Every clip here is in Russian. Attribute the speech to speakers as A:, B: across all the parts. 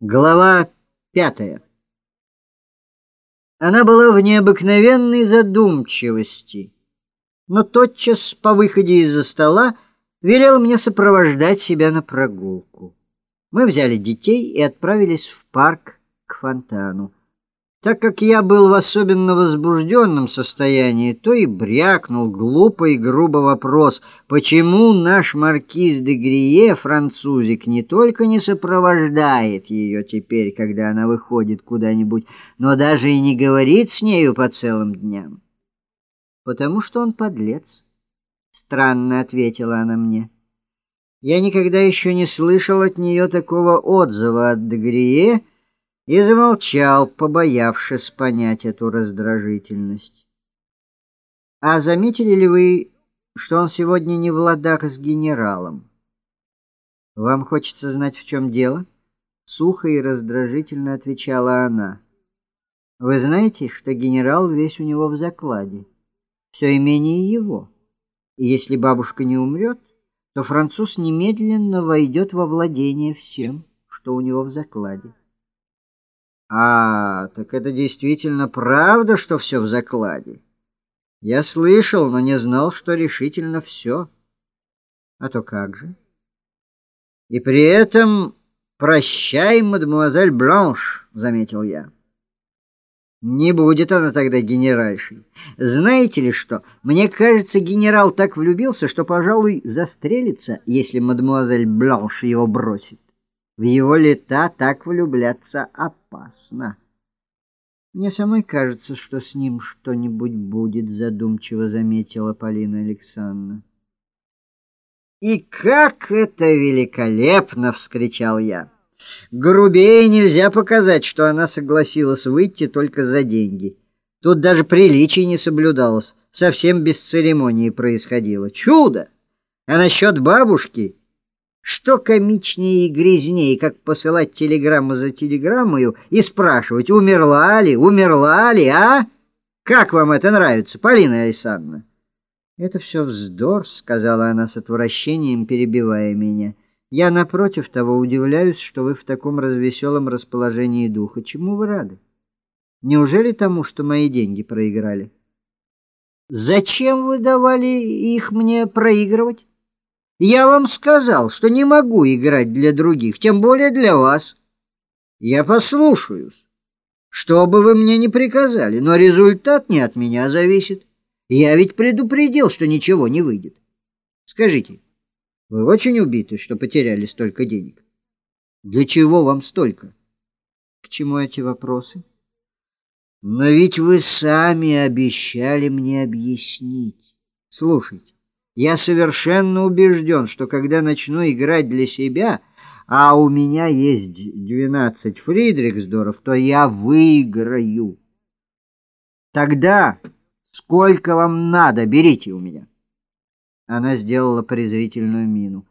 A: Глава пятая. Она была в необыкновенной задумчивости, но тотчас по выходе из-за стола велел мне сопровождать себя на прогулку. Мы взяли детей и отправились в парк к фонтану. Так как я был в особенно возбужденном состоянии, то и брякнул глупо и грубо вопрос, почему наш маркиз де Грие, французик, не только не сопровождает ее теперь, когда она выходит куда-нибудь, но даже и не говорит с нею по целым дням. «Потому что он подлец», — странно ответила она мне. Я никогда еще не слышал от нее такого отзыва от де Грие, — и замолчал, побоявшись понять эту раздражительность. «А заметили ли вы, что он сегодня не в ладах с генералом?» «Вам хочется знать, в чем дело?» Сухо и раздражительно отвечала она. «Вы знаете, что генерал весь у него в закладе. Все имение его. И если бабушка не умрет, то француз немедленно войдет во владение всем, что у него в закладе. А, так это действительно правда, что все в закладе? Я слышал, но не знал, что решительно все. А то как же? И при этом прощай, мадемуазель Бланш, заметил я. Не будет она тогда генеральшей. Знаете ли что? Мне кажется, генерал так влюбился, что, пожалуй, застрелится, если мадемуазель Бланш его бросит. В его лета так влюбляться опасно. Мне самой кажется, что с ним что-нибудь будет, задумчиво заметила Полина Александровна. И как это великолепно, вскричал я. Грубее нельзя показать, что она согласилась выйти только за деньги. Тут даже приличий не соблюдалось, совсем без церемонии происходило. Чудо! А насчет бабушки что комичнее и грязнее, как посылать телеграмму за телеграммою и спрашивать, умерла ли, умерла ли, а? Как вам это нравится, Полина Александровна? Это все вздор, сказала она с отвращением, перебивая меня. Я напротив того удивляюсь, что вы в таком развеселом расположении духа. Чему вы рады? Неужели тому, что мои деньги проиграли? Зачем вы давали их мне проигрывать? Я вам сказал, что не могу играть для других, тем более для вас. Я послушаюсь, что бы вы мне ни приказали, но результат не от меня зависит. Я ведь предупредил, что ничего не выйдет. Скажите, вы очень убиты, что потеряли столько денег? Для чего вам столько? К чему эти вопросы? Но ведь вы сами обещали мне объяснить. Слушайте. Я совершенно убежден, что когда начну играть для себя, а у меня есть двенадцать Фридрихсдоров, то я выиграю. Тогда сколько вам надо, берите у меня. Она сделала презрительную мину.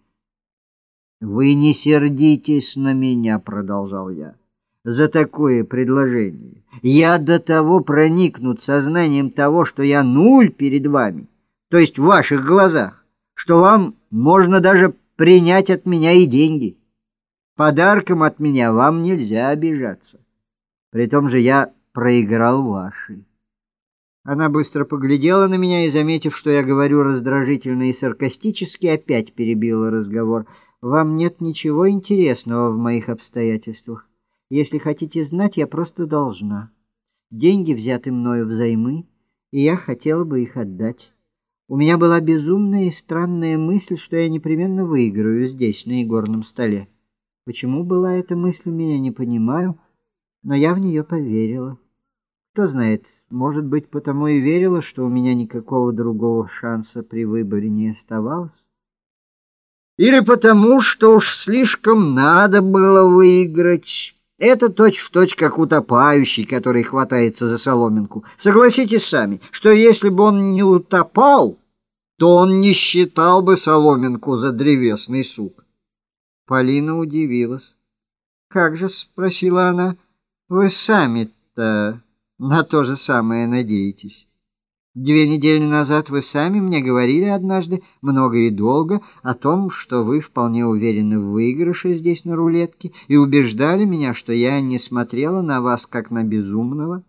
A: Вы не сердитесь на меня, продолжал я. За такое предложение я до того проникнут сознанием того, что я нуль перед вами то есть в ваших глазах, что вам можно даже принять от меня и деньги. Подарком от меня вам нельзя обижаться. При том же я проиграл ваши. Она быстро поглядела на меня и, заметив, что я говорю раздражительно и саркастически, опять перебила разговор. «Вам нет ничего интересного в моих обстоятельствах. Если хотите знать, я просто должна. Деньги взяты мною взаймы, и я хотела бы их отдать». У меня была безумная и странная мысль, что я непременно выиграю здесь, на игорном столе. Почему была эта мысль у меня, не понимаю, но я в нее поверила. Кто знает, может быть, потому и верила, что у меня никакого другого шанса при выборе не оставалось. Или потому, что уж слишком надо было выиграть. Это точь-в-точь точь как утопающий, который хватается за соломинку. Согласитесь сами, что если бы он не утопал, то он не считал бы соломинку за древесный сук. Полина удивилась. «Как же?» — спросила она. «Вы сами-то на то же самое надеетесь». Две недели назад вы сами мне говорили однажды много и долго о том, что вы вполне уверены в выигрыше здесь на рулетке, и убеждали меня, что я не смотрела на вас как на безумного.